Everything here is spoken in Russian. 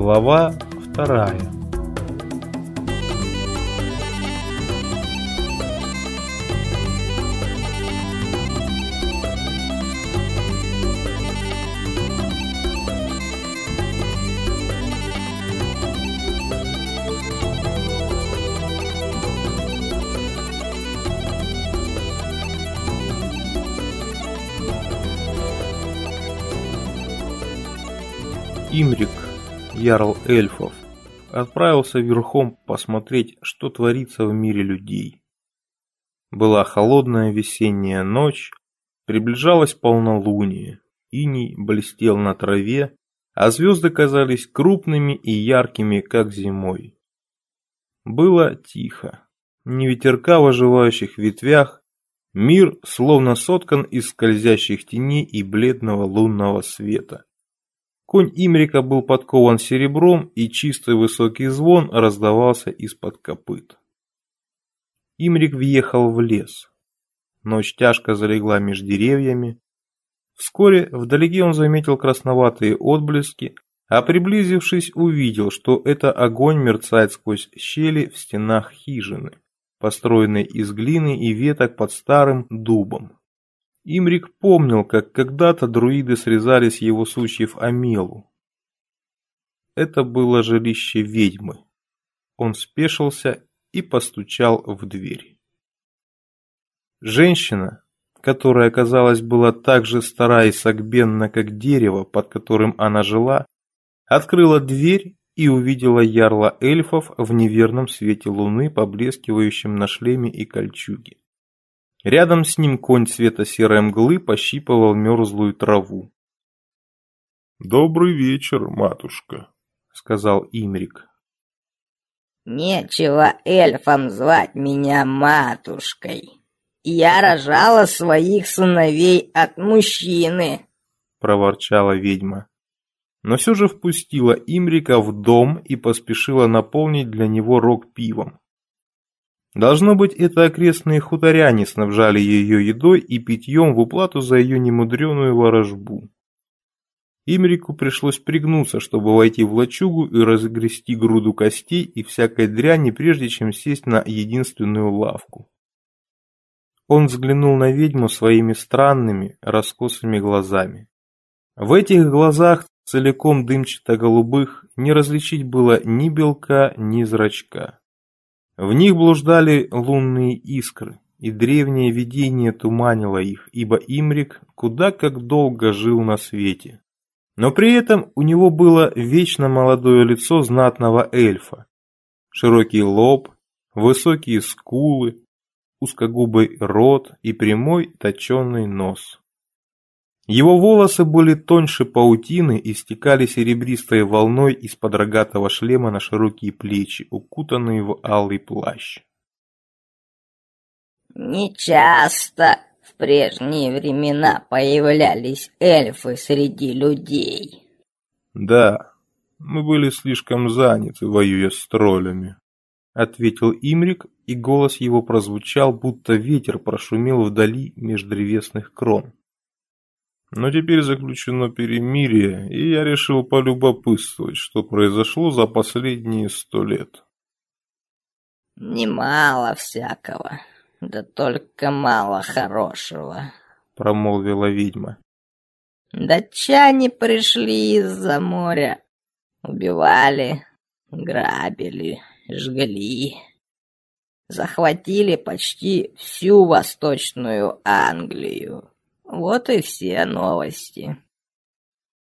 Глава вторая. Имрик, ярл эльфов, отправился верхом посмотреть, что творится в мире людей. Была холодная весенняя ночь, приближалось полнолуние, иней блестел на траве, а звезды казались крупными и яркими, как зимой. Было тихо, ни ветерка в оживающих ветвях, мир словно соткан из скользящих теней и бледного лунного света. Конь Имрика был подкован серебром, и чистый высокий звон раздавался из-под копыт. Имрик въехал в лес. Ночь тяжко залегла между деревьями. Вскоре вдалеке он заметил красноватые отблески, а приблизившись увидел, что это огонь мерцает сквозь щели в стенах хижины, построенной из глины и веток под старым дубом. Имрик помнил, как когда-то друиды срезали с его сучьев амелу. Это было жилище ведьмы. Он спешился и постучал в дверь. Женщина, которая, казалось, была так же стара и согбенна, как дерево, под которым она жила, открыла дверь и увидела ярла эльфов в неверном свете луны, поблескивающем на шлеме и кольчуге. Рядом с ним конь цвета серой мглы пощипывал мерзлую траву. «Добрый вечер, матушка», — сказал Имрик. «Нечего эльфам звать меня матушкой. Я рожала своих сыновей от мужчины», — проворчала ведьма. Но все же впустила Имрика в дом и поспешила наполнить для него рог пивом. Должно быть, это окрестные хуторяне снабжали ее едой и питьем в уплату за ее немудреную ворожбу. Имрику пришлось пригнуться, чтобы войти в лачугу и разгрести груду костей и всякой дряни, прежде чем сесть на единственную лавку. Он взглянул на ведьму своими странными, раскосыми глазами. В этих глазах, целиком дымчато-голубых, не различить было ни белка, ни зрачка. В них блуждали лунные искры, и древнее видение туманило их, ибо Имрик куда как долго жил на свете. Но при этом у него было вечно молодое лицо знатного эльфа. Широкий лоб, высокие скулы, узкогубый рот и прямой точенный нос. Его волосы были тоньше паутины и стекали серебристой волной из-под рогатого шлема на широкие плечи, укутанные в алый плащ. «Нечасто в прежние времена появлялись эльфы среди людей». «Да, мы были слишком заняты, воюя с троллями», — ответил Имрик, и голос его прозвучал, будто ветер прошумел вдали меж древесных крон. Но теперь заключено перемирие, и я решил полюбопытствовать, что произошло за последние сто лет. «Немало всякого, да только мало хорошего», — промолвила ведьма. «Датчане пришли из-за моря, убивали, грабили, жгли, захватили почти всю Восточную Англию». Вот и все новости.